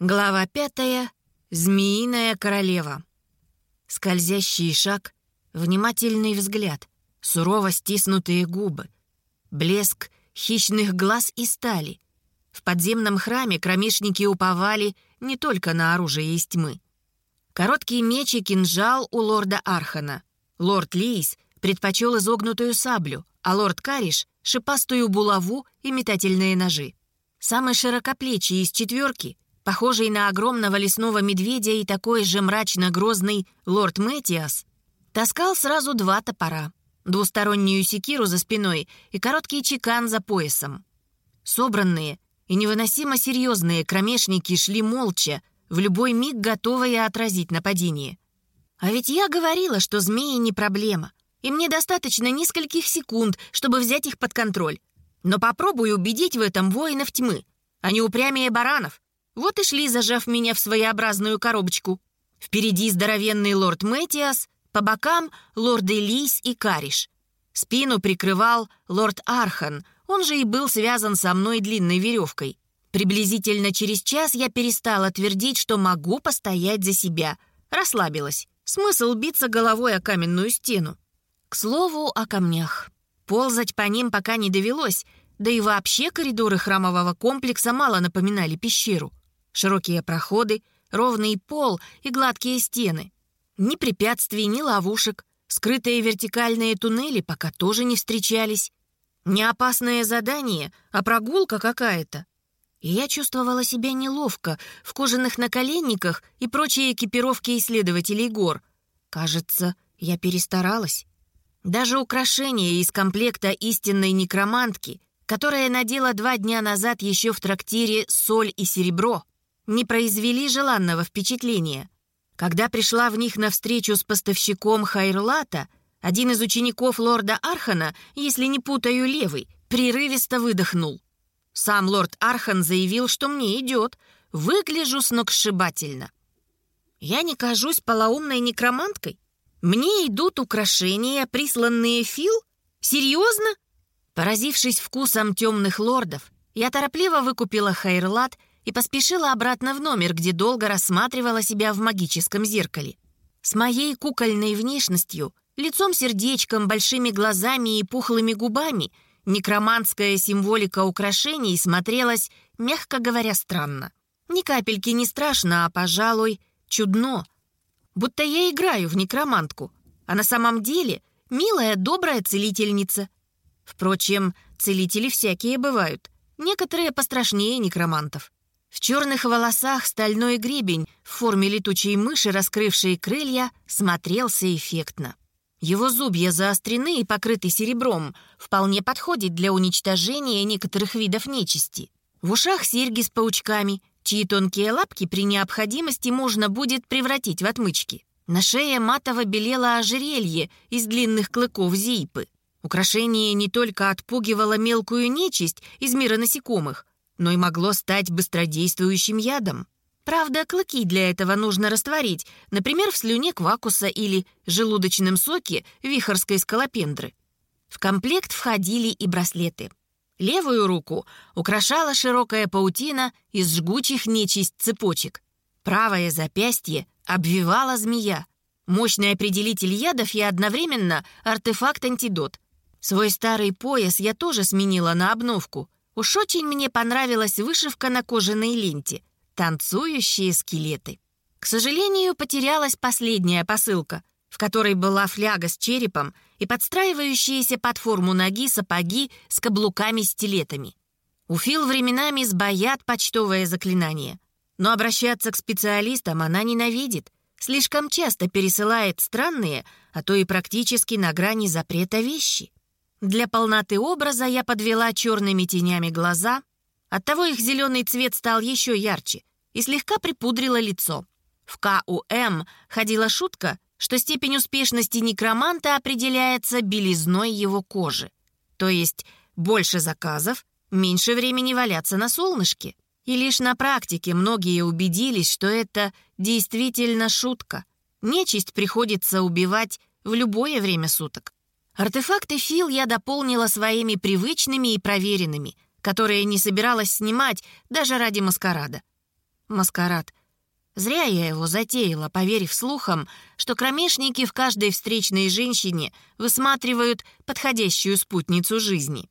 Глава пятая. Змеиная королева. Скользящий шаг, внимательный взгляд, сурово стиснутые губы, блеск хищных глаз и стали. В подземном храме кромешники уповали не только на оружие из тьмы. Короткий меч и кинжал у лорда Архана. Лорд Лейс предпочел изогнутую саблю, а лорд Кариш — шипастую булаву и метательные ножи. Самый широкоплечий из четверки — похожий на огромного лесного медведя и такой же мрачно-грозный лорд Мэтиас, таскал сразу два топора, двустороннюю секиру за спиной и короткий чекан за поясом. Собранные и невыносимо серьезные кромешники шли молча, в любой миг готовые отразить нападение. А ведь я говорила, что змеи не проблема, и мне достаточно нескольких секунд, чтобы взять их под контроль. Но попробуй убедить в этом воинов тьмы. Они упрямее баранов, вот и шли, зажав меня в своеобразную коробочку. Впереди здоровенный лорд Мэтиас, по бокам лорды Лис и Кариш. Спину прикрывал лорд Архан, он же и был связан со мной длинной веревкой. Приблизительно через час я перестала твердить, что могу постоять за себя. Расслабилась. Смысл биться головой о каменную стену. К слову, о камнях. Ползать по ним пока не довелось, да и вообще коридоры храмового комплекса мало напоминали пещеру. Широкие проходы, ровный пол и гладкие стены. Ни препятствий, ни ловушек. Скрытые вертикальные туннели пока тоже не встречались. Не опасное задание, а прогулка какая-то. И я чувствовала себя неловко в кожаных наколенниках и прочей экипировке исследователей гор. Кажется, я перестаралась. Даже украшения из комплекта истинной некромантки, которая надела два дня назад еще в трактире «Соль и серебро», не произвели желанного впечатления. Когда пришла в них навстречу с поставщиком Хайрлата, один из учеников лорда Архана, если не путаю левый, прерывисто выдохнул. Сам лорд Архан заявил, что мне идет, выгляжу сногсшибательно. Я не кажусь полоумной некроманткой? Мне идут украшения, присланные Фил? Серьезно? Поразившись вкусом темных лордов, я торопливо выкупила Хайрлат и поспешила обратно в номер, где долго рассматривала себя в магическом зеркале. С моей кукольной внешностью, лицом-сердечком, большими глазами и пухлыми губами некроманская символика украшений смотрелась, мягко говоря, странно. Ни капельки не страшно, а, пожалуй, чудно. Будто я играю в некромантку, а на самом деле милая, добрая целительница. Впрочем, целители всякие бывают, некоторые пострашнее некромантов. В черных волосах стальной гребень в форме летучей мыши, раскрывшей крылья, смотрелся эффектно. Его зубья заострены и покрыты серебром, вполне подходит для уничтожения некоторых видов нечисти. В ушах серьги с паучками, чьи тонкие лапки при необходимости можно будет превратить в отмычки. На шее матово белело ожерелье из длинных клыков зипы. Украшение не только отпугивало мелкую нечисть из мира насекомых, но и могло стать быстродействующим ядом. Правда, клыки для этого нужно растворить, например, в слюне квакуса или желудочном соке вихорской скалопендры. В комплект входили и браслеты. Левую руку украшала широкая паутина из жгучих нечисть цепочек. Правое запястье обвивала змея. Мощный определитель ядов и одновременно артефакт-антидот. Свой старый пояс я тоже сменила на обновку. Уж очень мне понравилась вышивка на кожаной ленте. Танцующие скелеты. К сожалению, потерялась последняя посылка, в которой была фляга с черепом и подстраивающиеся под форму ноги сапоги с каблуками-стилетами. У Фил временами сбоят почтовое заклинание. Но обращаться к специалистам она ненавидит. Слишком часто пересылает странные, а то и практически на грани запрета вещи. Для полноты образа я подвела черными тенями глаза, оттого их зеленый цвет стал еще ярче, и слегка припудрила лицо. В КУМ ходила шутка, что степень успешности некроманта определяется белизной его кожи. То есть больше заказов, меньше времени валяться на солнышке. И лишь на практике многие убедились, что это действительно шутка. Нечисть приходится убивать в любое время суток. Артефакты Фил я дополнила своими привычными и проверенными, которые не собиралась снимать даже ради маскарада. маскарад. Зря я его затеяла, поверив слухам, что кромешники в каждой встречной женщине высматривают подходящую спутницу жизни.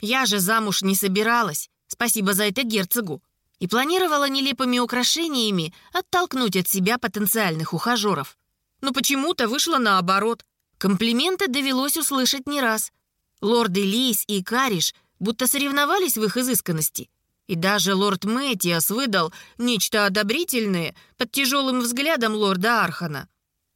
Я же замуж не собиралась, спасибо за это герцогу, и планировала нелепыми украшениями оттолкнуть от себя потенциальных ухажеров. Но почему-то вышло наоборот. Комплименты довелось услышать не раз. Лорды Лис и Кариш будто соревновались в их изысканности. И даже лорд Мэтиас выдал нечто одобрительное под тяжелым взглядом лорда Архана.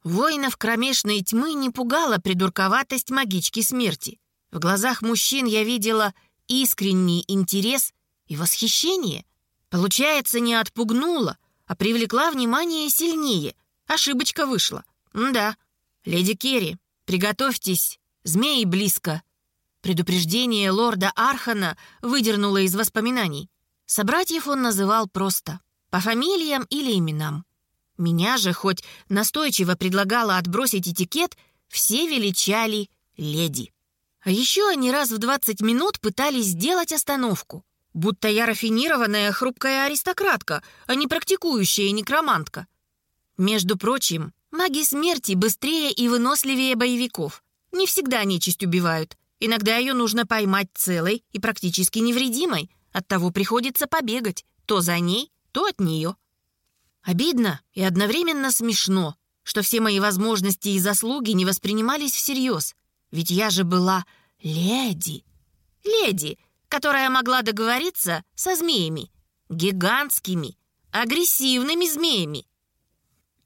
Воинов кромешной тьмы не пугала придурковатость магички смерти. В глазах мужчин я видела искренний интерес и восхищение. Получается, не отпугнула, а привлекла внимание сильнее. Ошибочка вышла. М да. Леди Керри, приготовьтесь, змеи близко. Предупреждение лорда Архана выдернуло из воспоминаний. Собратьев он называл просто, по фамилиям или именам. Меня же, хоть настойчиво предлагала отбросить этикет, все величали леди. А еще они раз в 20 минут пытались сделать остановку, будто я рафинированная хрупкая аристократка, а не практикующая некромантка. Между прочим, маги смерти быстрее и выносливее боевиков. Не всегда нечисть убивают, Иногда ее нужно поймать целой и практически невредимой. Оттого приходится побегать. То за ней, то от нее. Обидно и одновременно смешно, что все мои возможности и заслуги не воспринимались всерьез. Ведь я же была леди. Леди, которая могла договориться со змеями. Гигантскими, агрессивными змеями.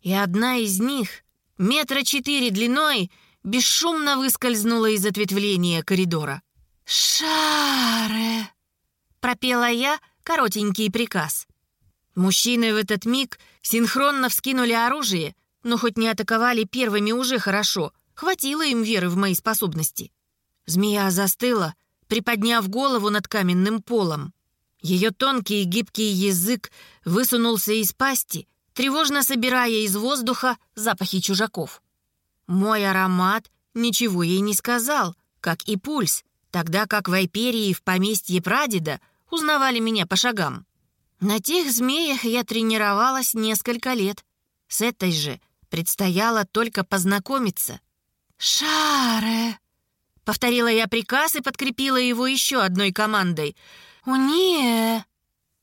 И одна из них, метра четыре длиной, бесшумно выскользнула из ответвления коридора. «Шаре!» — пропела я коротенький приказ. Мужчины в этот миг синхронно вскинули оружие, но хоть не атаковали первыми уже хорошо, хватило им веры в мои способности. Змея застыла, приподняв голову над каменным полом. Ее тонкий и гибкий язык высунулся из пасти, тревожно собирая из воздуха запахи чужаков. Мой аромат ничего ей не сказал, как и пульс, тогда как в Айперии в поместье прадеда узнавали меня по шагам. На тех змеях я тренировалась несколько лет. С этой же предстояло только познакомиться. «Шаре!» — повторила я приказ и подкрепила его еще одной командой. «Уне!»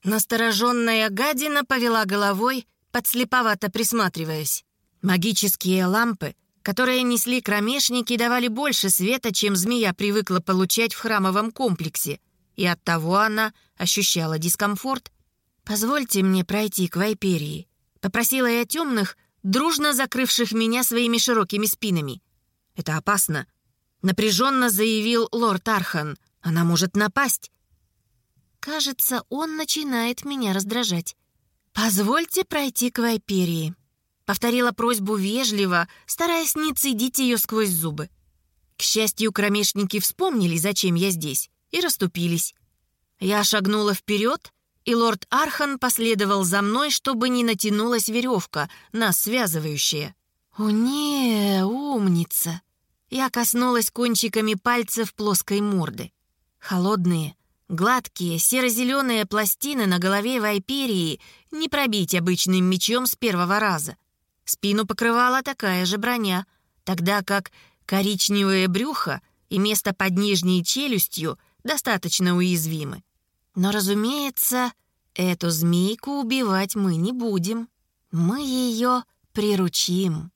Настороженная гадина повела головой, подслеповато присматриваясь. Магические лампы которые несли кромешники, давали больше света, чем змея привыкла получать в храмовом комплексе, и оттого она ощущала дискомфорт. «Позвольте мне пройти к Вайперии», — попросила я темных, дружно закрывших меня своими широкими спинами. «Это опасно», — напряженно заявил лорд Архан. «Она может напасть». Кажется, он начинает меня раздражать. «Позвольте пройти к Вайперии», Повторила просьбу вежливо, стараясь не цедить ее сквозь зубы. К счастью, кромешники вспомнили, зачем я здесь, и расступились. Я шагнула вперед, и лорд Архан последовал за мной, чтобы не натянулась веревка, нас связывающая. «О, не, умница!» Я коснулась кончиками пальцев плоской морды. Холодные, гладкие, серо-зеленые пластины на голове Вайперии не пробить обычным мечом с первого раза. Спину покрывала такая же броня, тогда как коричневое брюхо и место под нижней челюстью достаточно уязвимы. Но, разумеется, эту змейку убивать мы не будем. Мы ее приручим.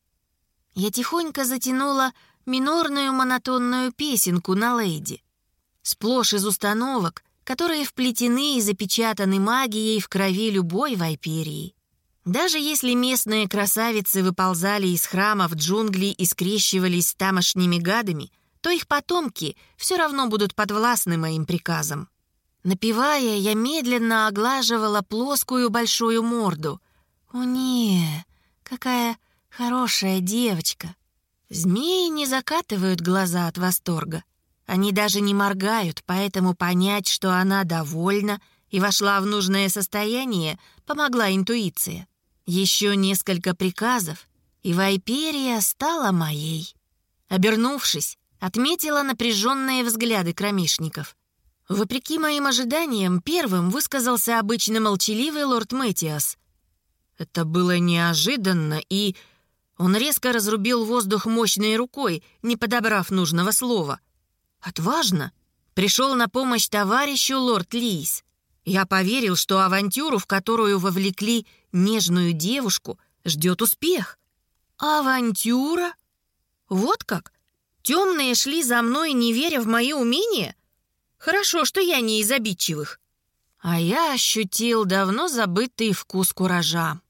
Я тихонько затянула минорную монотонную песенку на лейди. Сплошь из установок, которые вплетены и запечатаны магией в крови любой вайперии. Даже если местные красавицы выползали из храма в джунгли и скрещивались с тамошними гадами, то их потомки все равно будут подвластны моим приказам. Напевая, я медленно оглаживала плоскую большую морду. «О, не, какая хорошая девочка!» Змеи не закатывают глаза от восторга. Они даже не моргают, поэтому понять, что она довольна и вошла в нужное состояние, помогла интуиция. Еще несколько приказов, и Вайперия стала моей. Обернувшись, отметила напряженные взгляды кромешников. Вопреки моим ожиданиям, первым высказался обычно молчаливый лорд Мэтиас, Это было неожиданно, и... Он резко разрубил воздух мощной рукой, не подобрав нужного слова. «Отважно!» Пришел на помощь товарищу лорд Лис. Я поверил, что авантюру, в которую вовлекли нежную девушку, ждет успех. Авантюра? Вот как? Темные шли за мной, не веря в мои умения? Хорошо, что я не из обидчивых. А я ощутил давно забытый вкус куража.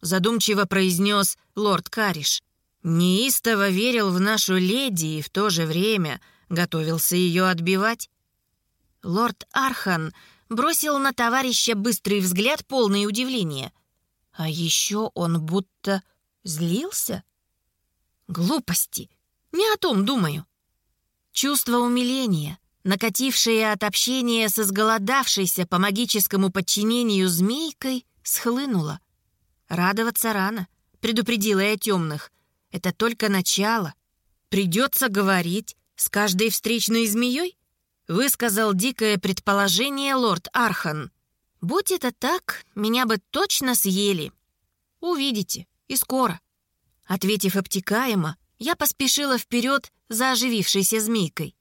Задумчиво произнес лорд Кариш. Неистово верил в нашу леди и в то же время готовился ее отбивать. Лорд Архан бросил на товарища быстрый взгляд, полный удивления. А еще он будто злился. Глупости. Не о том думаю. Чувство умиления, накатившее от общения со сголодавшейся по магическому подчинению змейкой, схлынуло. Радоваться рано, предупредила я темных. Это только начало. Придется говорить с каждой встречной змеей? Высказал дикое предположение лорд Архан. Будь это так, меня бы точно съели. Увидите, и скоро. Ответив обтекаемо, я поспешила вперед за оживившейся змейкой.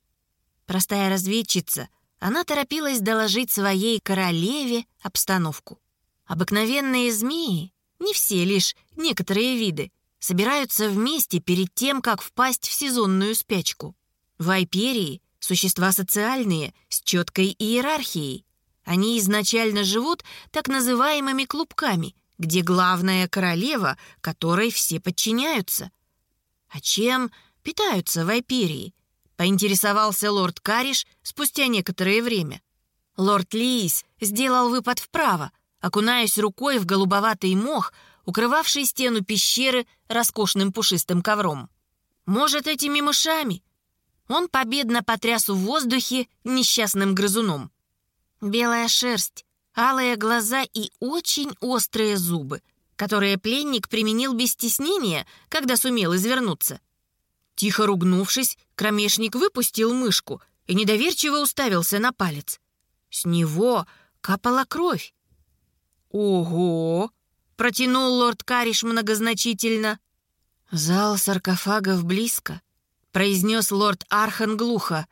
Простая разведчица, она торопилась доложить своей королеве обстановку. Обыкновенные змеи, не все, лишь некоторые виды, собираются вместе перед тем, как впасть в сезонную спячку. В существа социальные, с четкой иерархией. Они изначально живут так называемыми клубками, где главная королева, которой все подчиняются. А чем питаются в? Поинтересовался лорд Кариш спустя некоторое время. Лорд Лиис сделал выпад вправо, окунаясь рукой в голубоватый мох, укрывавший стену пещеры роскошным пушистым ковром. «Может, этими мышами?» Он победно потряс в воздухе несчастным грызуном. Белая шерсть, алые глаза и очень острые зубы, которые пленник применил без стеснения, когда сумел извернуться. Тихо ругнувшись, кромешник выпустил мышку и недоверчиво уставился на палец. С него капала кровь. «Ого!» — протянул лорд Кариш многозначительно. «Зал саркофагов близко», — произнес лорд Архан глухо.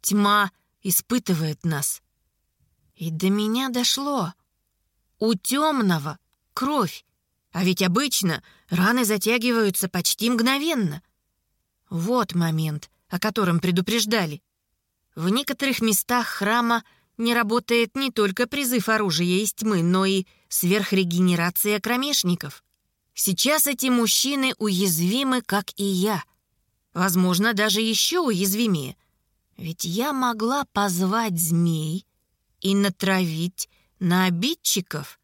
«Тьма испытывает нас». И до меня дошло. У темного кровь, а ведь обычно раны затягиваются почти мгновенно. Вот момент, о котором предупреждали. В некоторых местах храма не работает не только призыв оружия из тьмы, но и сверхрегенерация кромешников. Сейчас эти мужчины уязвимы, как и я. Возможно, даже еще уязвимее. Ведь я могла позвать змей и натравить на обидчиков.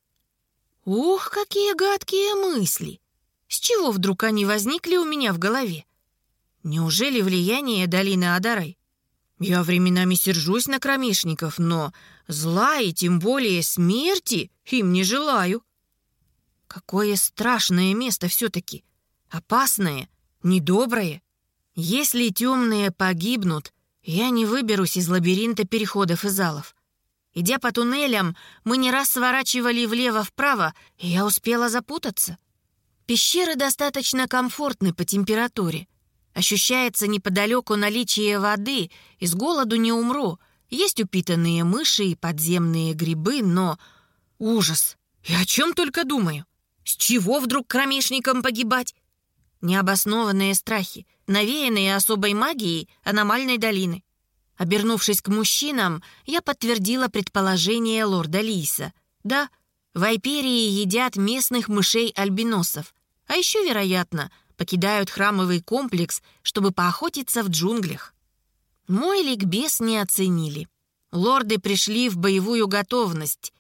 Ух, какие гадкие мысли! С чего вдруг они возникли у меня в голове? Неужели влияние долины Адарай? Я временами сержусь на кромешников, но зла и тем более смерти им не желаю. Какое страшное место все-таки. Опасное, недоброе. Если темные погибнут, я не выберусь из лабиринта переходов и залов. Идя по туннелям, мы не раз сворачивали влево-вправо, и я успела запутаться. Пещеры достаточно комфортны по температуре. Ощущается неподалеку наличие воды, и с голоду не умру. Есть упитанные мыши и подземные грибы, но... Ужас! Я о чем только думаю? С чего вдруг кромешникам погибать? Необоснованные страхи, навеянные особой магией аномальной долины. Обернувшись к мужчинам, я подтвердила предположение лорда Лиса. Да, в Айперии едят местных мышей-альбиносов. А еще, вероятно, покидают храмовый комплекс, чтобы поохотиться в джунглях. Мой ликбез не оценили. Лорды пришли в боевую готовность.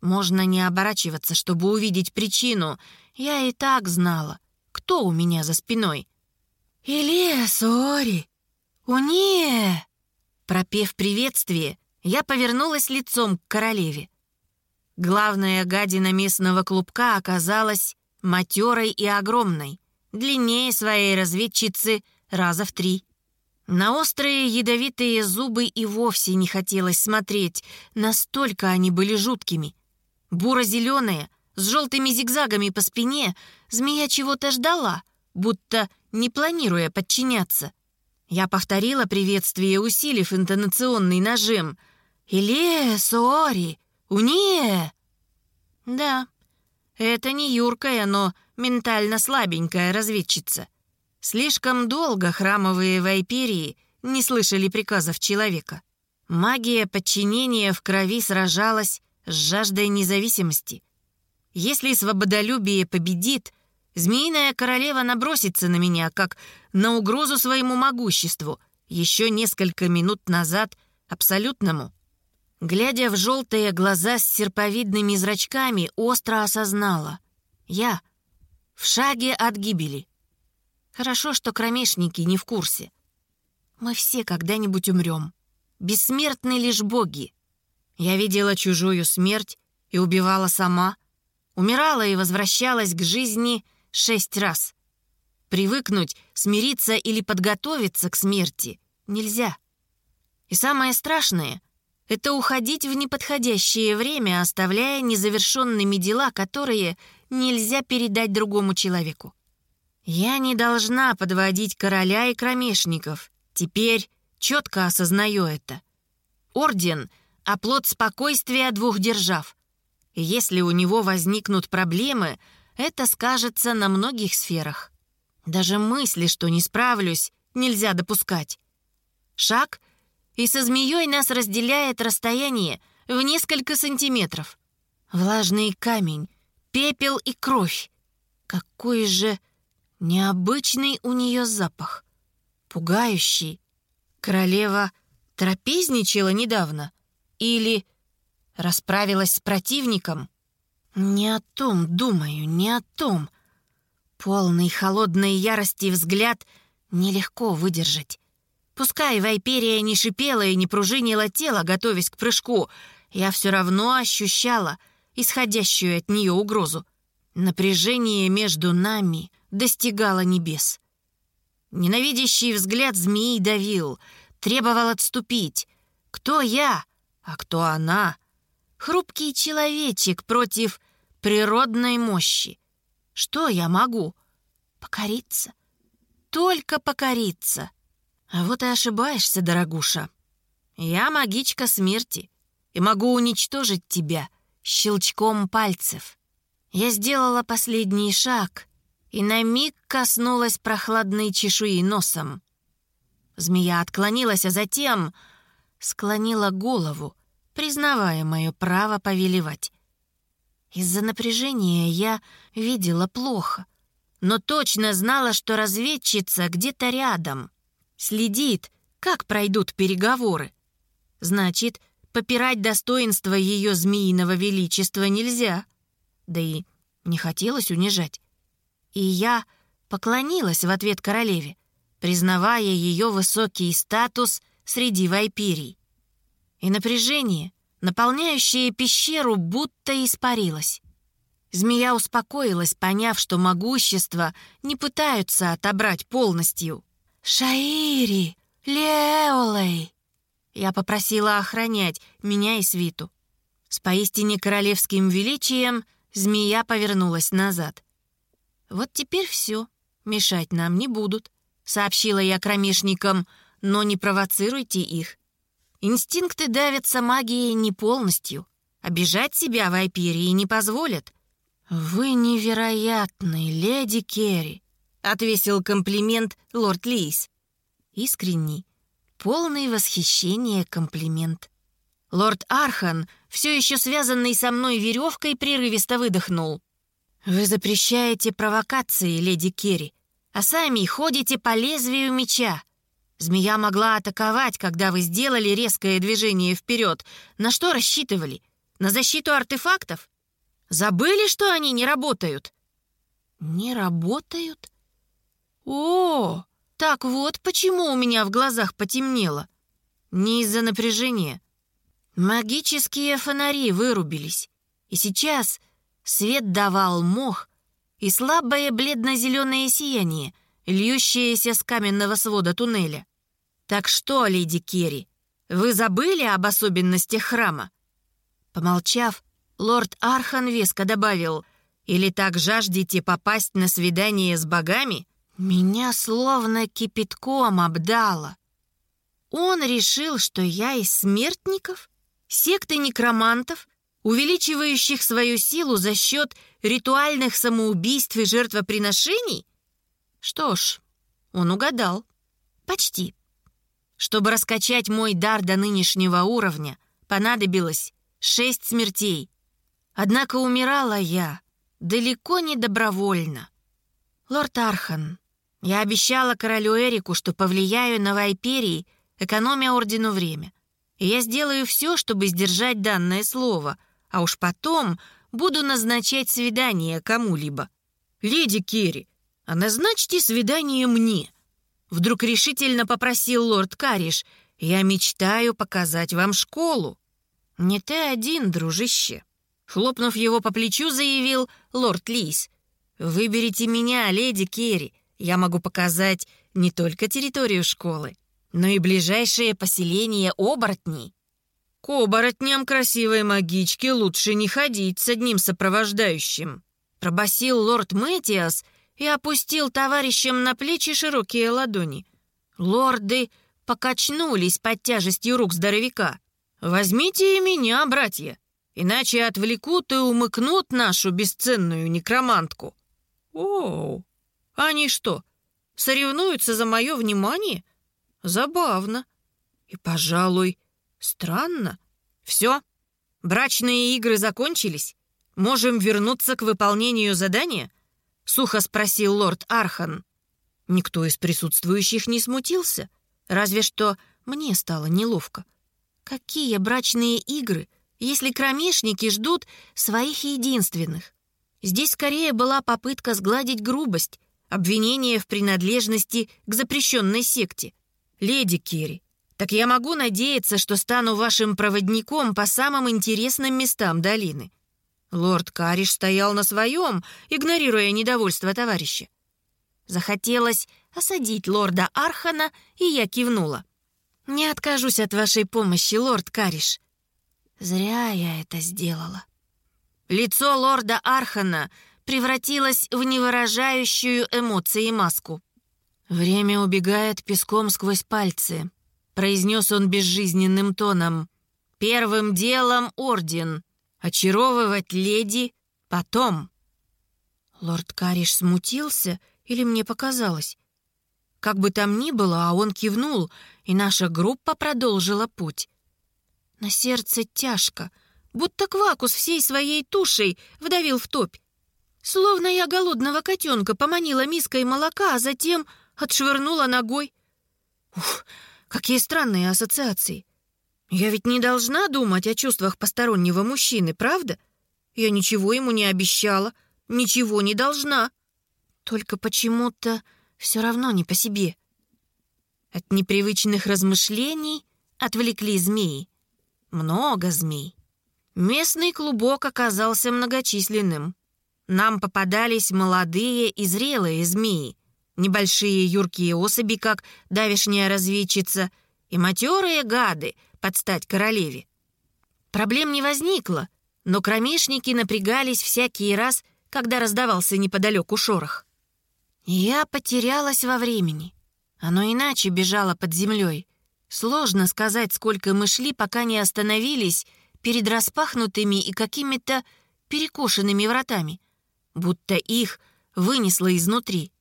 Можно не оборачиваться, чтобы увидеть причину. Я и так знала, кто у меня за спиной. «Илия Сори! Уне!» Пропев приветствие, я повернулась лицом к королеве. Главная гадина местного клубка оказалась матерой и огромной, длиннее своей разведчицы раза в три. На острые ядовитые зубы и вовсе не хотелось смотреть, настолько они были жуткими. Буро-зеленые, с желтыми зигзагами по спине, змея чего-то ждала, будто не планируя подчиняться. Я повторила приветствие, усилив интонационный нажим. «Иле, Суори, уnie!» Да, это не юркая, но ментально слабенькая разведчица. Слишком долго храмовые вайперии не слышали приказов человека. Магия подчинения в крови сражалась с жаждой независимости. Если свободолюбие победит, змеиная королева набросится на меня, как на угрозу своему могуществу, еще несколько минут назад абсолютному. Глядя в желтые глаза с серповидными зрачками, остро осознала. Я в шаге от гибели. Хорошо, что кромешники не в курсе. Мы все когда-нибудь умрем. Бессмертны лишь боги. Я видела чужую смерть и убивала сама. Умирала и возвращалась к жизни шесть раз. Привыкнуть, смириться или подготовиться к смерти нельзя. И самое страшное — это уходить в неподходящее время, оставляя незавершенными дела, которые нельзя передать другому человеку. Я не должна подводить короля и кромешников. Теперь четко осознаю это. Орден — оплот спокойствия двух держав. И если у него возникнут проблемы, это скажется на многих сферах. Даже мысли, что не справлюсь, нельзя допускать. Шаг, и со змеей нас разделяет расстояние в несколько сантиметров. Влажный камень, пепел и кровь. Какой же необычный у нее запах. Пугающий. Королева трапезничала недавно? Или расправилась с противником? Не о том думаю, не о том. Полный холодной ярости взгляд нелегко выдержать. Пускай Вайперия не шипела и не пружинила тело, готовясь к прыжку, я все равно ощущала исходящую от нее угрозу. Напряжение между нами достигало небес. Ненавидящий взгляд змеи давил, требовал отступить. Кто я, а кто она? Хрупкий человечек против природной мощи. Что я могу? Покориться. Только покориться. А вот и ошибаешься, дорогуша. Я магичка смерти и могу уничтожить тебя щелчком пальцев. Я сделала последний шаг и на миг коснулась прохладной чешуи носом. Змея отклонилась, а затем склонила голову, признавая мое право повелевать. Из-за напряжения я видела плохо, но точно знала, что разведчица где-то рядом. Следит, как пройдут переговоры. Значит, попирать достоинство ее змеиного величества нельзя. Да и не хотелось унижать. И я поклонилась в ответ королеве признавая ее высокий статус среди вайпирий. И напряжение, наполняющее пещеру, будто испарилось. Змея успокоилась, поняв, что могущество не пытаются отобрать полностью. «Шаири! Леолей!» Я попросила охранять меня и свиту. С поистине королевским величием змея повернулась назад. «Вот теперь все, мешать нам не будут». — сообщила я кромешникам, — «но не провоцируйте их. Инстинкты давятся магией не полностью. Обижать себя в Айпирии не позволят». «Вы невероятный, леди Керри», — отвесил комплимент лорд Лис. Искренний, полный восхищения комплимент. Лорд Архан, все еще связанный со мной веревкой, прерывисто выдохнул. «Вы запрещаете провокации, леди Керри а сами ходите по лезвию меча. Змея могла атаковать, когда вы сделали резкое движение вперед. На что рассчитывали? На защиту артефактов? Забыли, что они не работают? Не работают? О, так вот почему у меня в глазах потемнело. Не из-за напряжения. Магические фонари вырубились. И сейчас свет давал мох, и слабое бледно-зеленое сияние, льющееся с каменного свода туннеля. «Так что, леди Керри, вы забыли об особенностях храма?» Помолчав, Лорд Архан веско добавил, «Или так жаждете попасть на свидание с богами?» Меня словно кипятком обдало. Он решил, что я из смертников, секты некромантов, увеличивающих свою силу за счет ритуальных самоубийств и жертвоприношений? Что ж, он угадал. Почти. Чтобы раскачать мой дар до нынешнего уровня, понадобилось шесть смертей. Однако умирала я далеко не добровольно. Лорд Архан, я обещала королю Эрику, что повлияю на Вайперии, экономя ордену время. И я сделаю все, чтобы сдержать данное слово, а уж потом буду назначать свидание кому-либо. «Леди Керри, а назначьте свидание мне!» Вдруг решительно попросил лорд Кариш. «Я мечтаю показать вам школу». «Не ты один, дружище», — хлопнув его по плечу, заявил лорд Лис. «Выберите меня, леди Керри. Я могу показать не только территорию школы, но и ближайшее поселение оборотней». «К оборотням красивой магички лучше не ходить с одним сопровождающим», пробасил лорд Мэтиас и опустил товарищам на плечи широкие ладони. Лорды покачнулись под тяжестью рук здоровяка. «Возьмите и меня, братья, иначе отвлекут и умыкнут нашу бесценную некромантку». «Оу, они что, соревнуются за мое внимание? Забавно. И, пожалуй, странно. Все, брачные игры закончились. Можем вернуться к выполнению задания?» — сухо спросил лорд Архан. Никто из присутствующих не смутился, разве что мне стало неловко. Какие брачные игры, если кромешники ждут своих единственных? Здесь скорее была попытка сгладить грубость, обвинение в принадлежности к запрещенной секте. «Леди Керри, так я могу надеяться, что стану вашим проводником по самым интересным местам долины. Лорд Кариш стоял на своем, игнорируя недовольство товарища. Захотелось осадить лорда Архана, и я кивнула. «Не откажусь от вашей помощи, лорд Кариш». Зря я это сделала. Лицо лорда Архана превратилось в невыражающую эмоции маску. «Время убегает песком сквозь пальцы», — произнес он безжизненным тоном. «Первым делом орден. Очаровывать леди потом. Лорд Кариш смутился или мне показалось? Как бы там ни было, а он кивнул, и наша группа продолжила путь. На сердце тяжко, будто квакус всей своей тушей вдавил в топь. Словно я голодного котенка поманила миской молока, а затем отшвырнула ногой. Ух, какие странные ассоциации. Я ведь не должна думать о чувствах постороннего мужчины, правда? Я ничего ему не обещала, ничего не должна. Только почему-то все равно не по себе. От непривычных размышлений отвлекли змеи. Много змей. Местный клубок оказался многочисленным. Нам попадались молодые и зрелые змеи, небольшие юркие особи, как давишняя разведчица, и матерые гады, под стать королеве. Проблем не возникло, но кромешники напрягались всякий раз, когда раздавался неподалеку шорох. Я потерялась во времени. Оно иначе бежало под землей. Сложно сказать, сколько мы шли, пока не остановились перед распахнутыми и какими-то перекошенными вратами, будто их вынесло изнутри.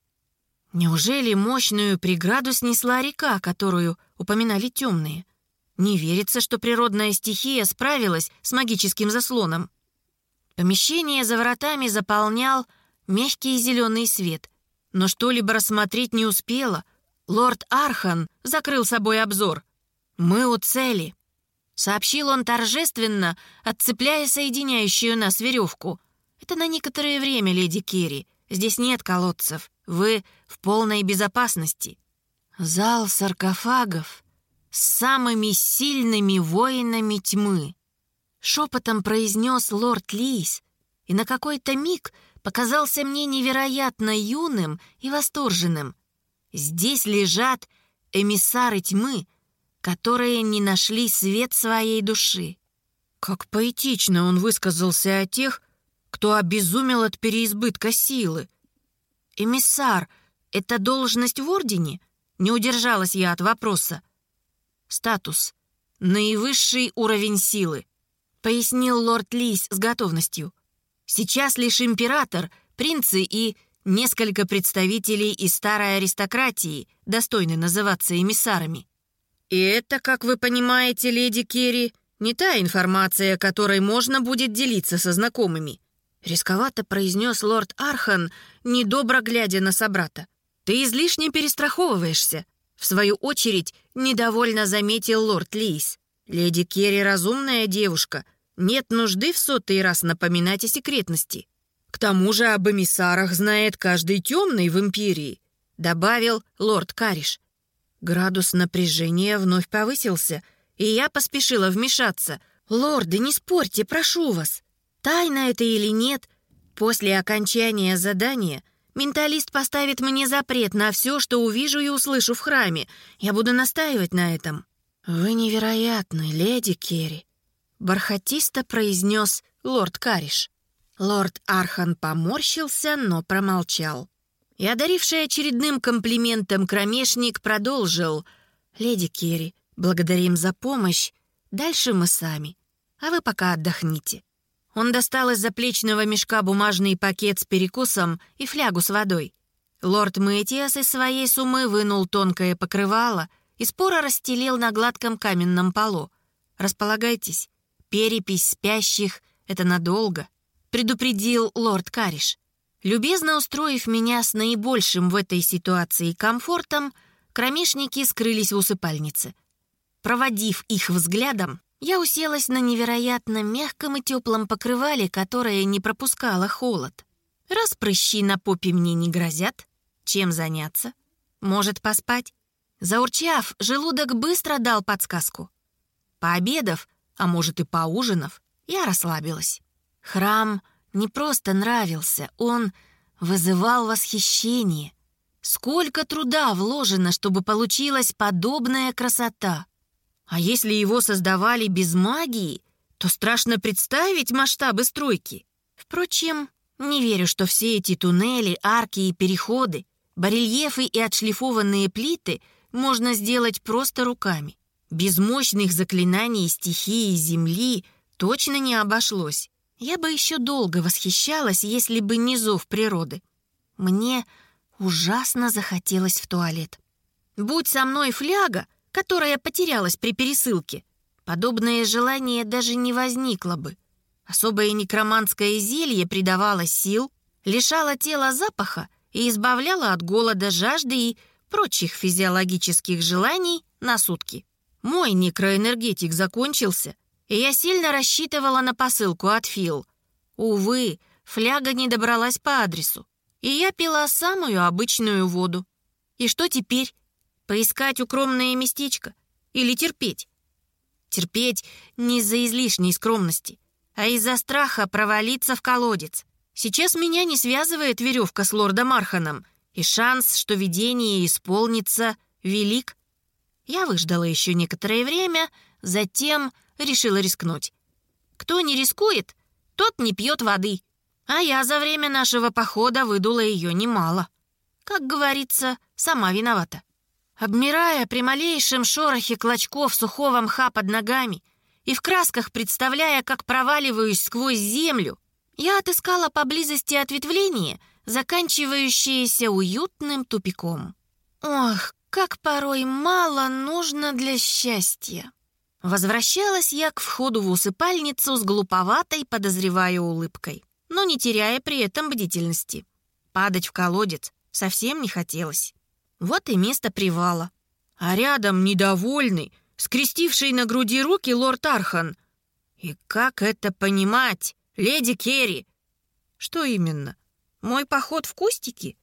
Неужели мощную преграду снесла река, которую упоминали темные? Не верится, что природная стихия справилась с магическим заслоном. Помещение за воротами заполнял мягкий зеленый свет, но что-либо рассмотреть не успела. Лорд Архан закрыл собой обзор. «Мы у цели», — сообщил он торжественно, отцепляя соединяющую нас веревку. «Это на некоторое время, леди Керри. Здесь нет колодцев. Вы в полной безопасности». Зал саркофагов самыми сильными воинами тьмы. Шепотом произнес лорд Лис, и на какой-то миг показался мне невероятно юным и восторженным. Здесь лежат эмиссары тьмы, которые не нашли свет своей души. Как поэтично он высказался о тех, кто обезумел от переизбытка силы. «Эмиссар — это должность в Ордене?» Не удержалась я от вопроса. «Статус. Наивысший уровень силы», — пояснил лорд Лис с готовностью. «Сейчас лишь император, принцы и несколько представителей из старой аристократии достойны называться эмиссарами. И это, как вы понимаете, леди Керри, не та информация, которой можно будет делиться со знакомыми. Резковато произнес лорд Архан, недобро глядя на собрата. «Ты излишне перестраховываешься», — в свою очередь недовольно заметил лорд Лейс. «Леди Керри разумная девушка. Нет нужды в сотый раз напоминать о секретности. К тому же об эмиссарах знает каждый темный в Империи», — добавил лорд Кариш. Градус напряжения вновь повысился, и я поспешила вмешаться. «Лорды, не спорьте, прошу вас. Тайна это или нет, после окончания задания менталист поставит мне запрет на все, что увижу и услышу в храме. Я буду настаивать на этом». «Вы невероятны, леди Керри», — бархатисто произнес лорд Кариш. Лорд Архан поморщился, но промолчал. И, одаривший очередным комплиментом кромешник, продолжил. «Леди Керри, благодарим за помощь. Дальше мы сами. А вы пока отдохните». Он достал из заплечного мешка бумажный пакет с перекусом и флягу с водой. Лорд Мэтиас из своей суммы вынул тонкое покрывало и споро расстелил на гладком каменном полу. «Располагайтесь. Перепись спящих — это надолго», — предупредил лорд Кариш. Любезно устроив меня с наибольшим в этой ситуации комфортом, кромешники скрылись в усыпальнице. Проводив их взглядом, я уселась на невероятно мягком и теплом покрывале, которое не пропускало холод. Раз прыщи на попе мне не грозят, чем заняться? Может, поспать? Заурчав, желудок быстро дал подсказку. Пообедав, а может и поужинав, я расслабилась. Храм не просто нравился, он вызывал восхищение. Сколько труда вложено, чтобы получилась подобная красота. А если его создавали без магии, то страшно представить масштабы стройки. Впрочем, не верю, что все эти туннели, арки и переходы, барельефы и отшлифованные плиты можно сделать просто руками. Без мощных заклинаний стихии Земли точно не обошлось. Я бы еще долго восхищалась, если бы не зов природы. Мне ужасно захотелось в туалет. Будь со мной фляга, которая потерялась при пересылке, подобное желание даже не возникло бы. Особое некроманское зелье придавало сил, лишало тела запаха и избавляло от голода, жажды и прочих физиологических желаний на сутки. Мой некроэнергетик закончился, и я сильно рассчитывала на посылку от Фил. Увы, фляга не добралась по адресу, и я пила самую обычную воду. И что теперь? Поискать укромное местечко? Или терпеть? Терпеть не из-за излишней скромности, а из-за страха провалиться в колодец. Сейчас меня не связывает веревка с лордом Арханом, и шанс, что видение исполнится, велик. Я выждала еще некоторое время, затем решила рискнуть. Кто не рискует, тот не пьет воды. А я за время нашего похода выдула ее немало. Как говорится, сама виновата. Обмирая при малейшем шорохе клочков сухого мха под ногами и в красках представляя, как проваливаюсь сквозь землю, я отыскала поблизости ответвление, заканчивающееся уютным тупиком. Ох, как порой мало нужно для счастья. Возвращалась я к входу в усыпальницу с глуповатой, подозревая улыбкой, но не теряя при этом бдительности. Падать в колодец совсем не хотелось. Вот и место привала. А рядом недовольный, скрестивший на груди руки лорд Архан. И как это понимать, леди Керри? Что именно? Мой поход в кустики?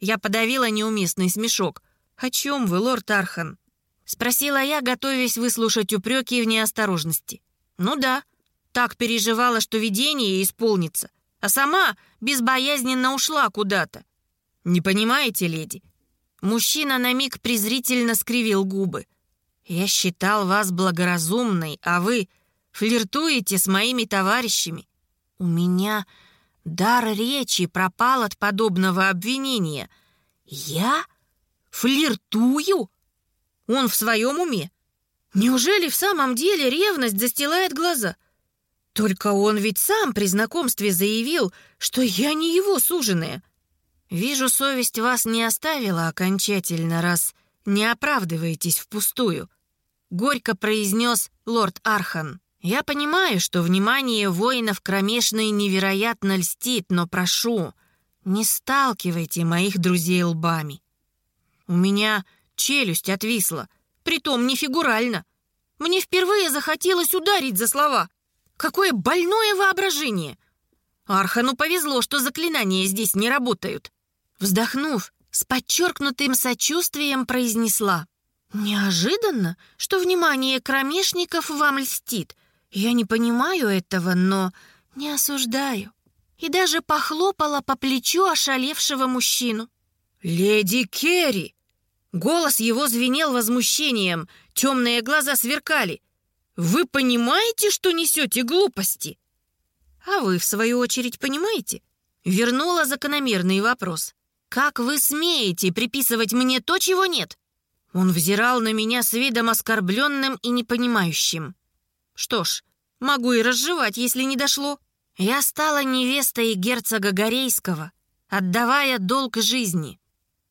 Я подавила неуместный смешок. О чем вы, лорд Архан? Спросила я, готовясь выслушать упреки в неосторожности. Ну да, так переживала, что видение исполнится, а сама безбоязненно ушла куда-то. Не понимаете, леди? Мужчина на миг презрительно скривил губы. «Я считал вас благоразумной, а вы флиртуете с моими товарищами. У меня дар речи пропал от подобного обвинения. Я флиртую? Он в своем уме? Неужели в самом деле ревность застилает глаза? Только он ведь сам при знакомстве заявил, что я не его суженая. Вижу, совесть вас не оставила окончательно, раз не оправдываетесь впустую. Горько произнес лорд Архан. Я понимаю, что внимание воинов кромешной невероятно льстит, но прошу, не сталкивайте моих друзей лбами. У меня челюсть отвисла, притом не фигурально. Мне впервые захотелось ударить за слова. Какое больное воображение! Архану повезло, что заклинания здесь не работают. Вздохнув, с подчеркнутым сочувствием произнесла. «Неожиданно, что внимание кромешников вам льстит. Я не понимаю этого, но не осуждаю». И даже похлопала по плечу ошалевшего мужчину. «Леди Керри!» Голос его звенел возмущением, темные глаза сверкали. «Вы понимаете, что несете глупости?» «А вы, в свою очередь, понимаете?» Вернула закономерный вопрос. «Как вы смеете приписывать мне то, чего нет?» Он взирал на меня с видом оскорбленным и непонимающим. «Что ж, могу и разжевать, если не дошло. Я стала невестой герцога Горейского, отдавая долг жизни.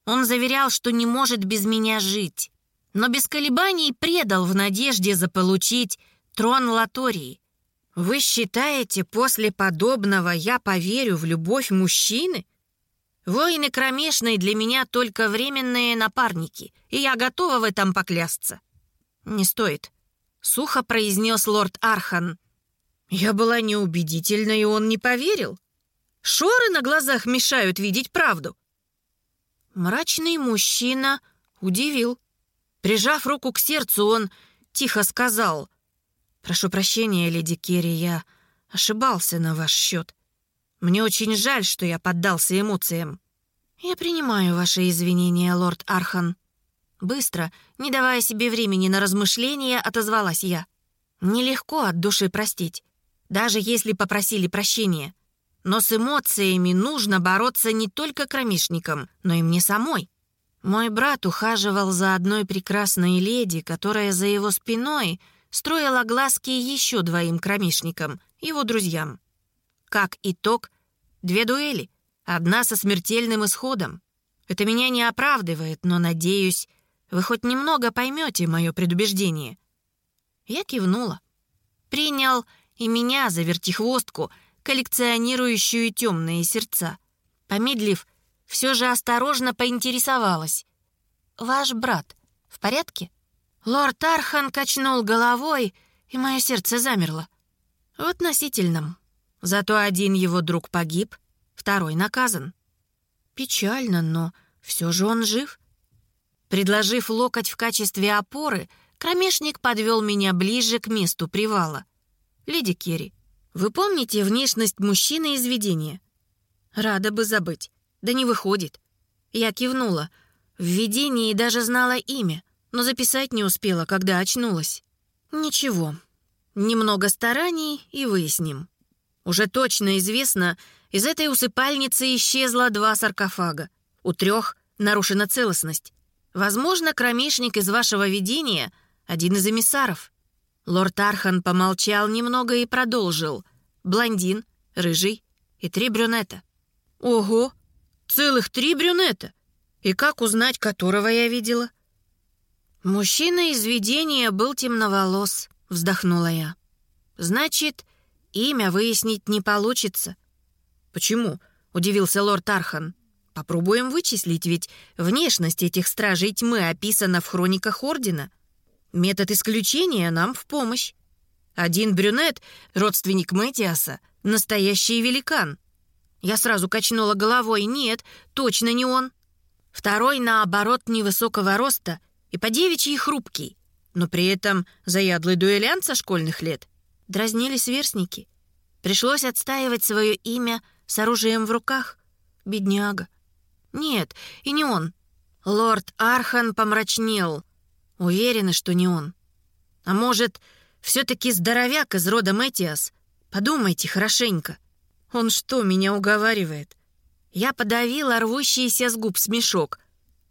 Он заверял, что не может без меня жить, но без колебаний предал в надежде заполучить трон Латории. Вы считаете, после подобного я поверю в любовь мужчины? Воины кромешной для меня только временные напарники, и я готова в этом поклясться. Не стоит, сухо произнес лорд Архан. Я была неубедительна, и он не поверил. Шоры на глазах мешают видеть правду. Мрачный мужчина удивил. Прижав руку к сердцу, он тихо сказал. «Прошу прощения, леди Керри, я ошибался на ваш счет. Мне очень жаль, что я поддался эмоциям». «Я принимаю ваши извинения, лорд Архан». Быстро, не давая себе времени на размышления, отозвалась я. Нелегко от души простить, даже если попросили прощения. Но с эмоциями нужно бороться не только кромешникам, но и мне самой. Мой брат ухаживал за одной прекрасной леди, которая за его спиной строила глазки еще двоим кромешникам, его друзьям. Как итог, две дуэли, одна со смертельным исходом. Это меня не оправдывает, но, надеюсь, вы хоть немного поймете мое предубеждение. Я кивнула. Принял и меня за вертихвостку — коллекционирующую темные сердца. Помедлив, все же осторожно поинтересовалась. «Ваш брат в порядке?» Лорд Архан качнул головой, и мое сердце замерло. В относительном. Зато один его друг погиб, второй наказан. Печально, но все же он жив. Предложив локоть в качестве опоры, кромешник подвел меня ближе к месту привала. «Леди Керри, вы помните внешность мужчины из видения? Рада бы забыть. Да не выходит. Я кивнула. В видении даже знала имя, но записать не успела, когда очнулась. Ничего. Немного стараний и выясним. Уже точно известно, из этой усыпальницы исчезло два саркофага. У трех нарушена целостность. Возможно, кромешник из вашего видения — один из эмиссаров. Лорд Архан помолчал немного и продолжил. Блондин, рыжий и три брюнета. Ого, целых три брюнета! И как узнать, которого я видела? Мужчина из видения был темноволос, вздохнула я. Значит, имя выяснить не получится. Почему? Удивился лорд Архан. Попробуем вычислить, ведь внешность этих стражей тьмы описана в хрониках Ордена — Метод исключения нам в помощь. Один брюнет, родственник Мэтиаса, настоящий великан. Я сразу качнула головой. Нет, точно не он. Второй, наоборот, невысокого роста и по девичьи хрупкий, но при этом заядлый дуэлянт со школьных лет. Дразнили сверстники. Пришлось отстаивать свое имя с оружием в руках. Бедняга. Нет, и не он. Лорд Архан помрачнел — Уверены, что не он. А может, Все-таки здоровяк из рода Мэтиас. Подумайте хорошенько. Он что, меня уговаривает? Я подавила рвущийся с губ смешок.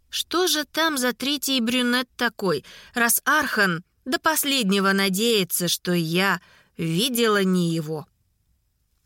Что же там за третий брюнет такой, раз Архан до последнего надеется, что я видела не его?»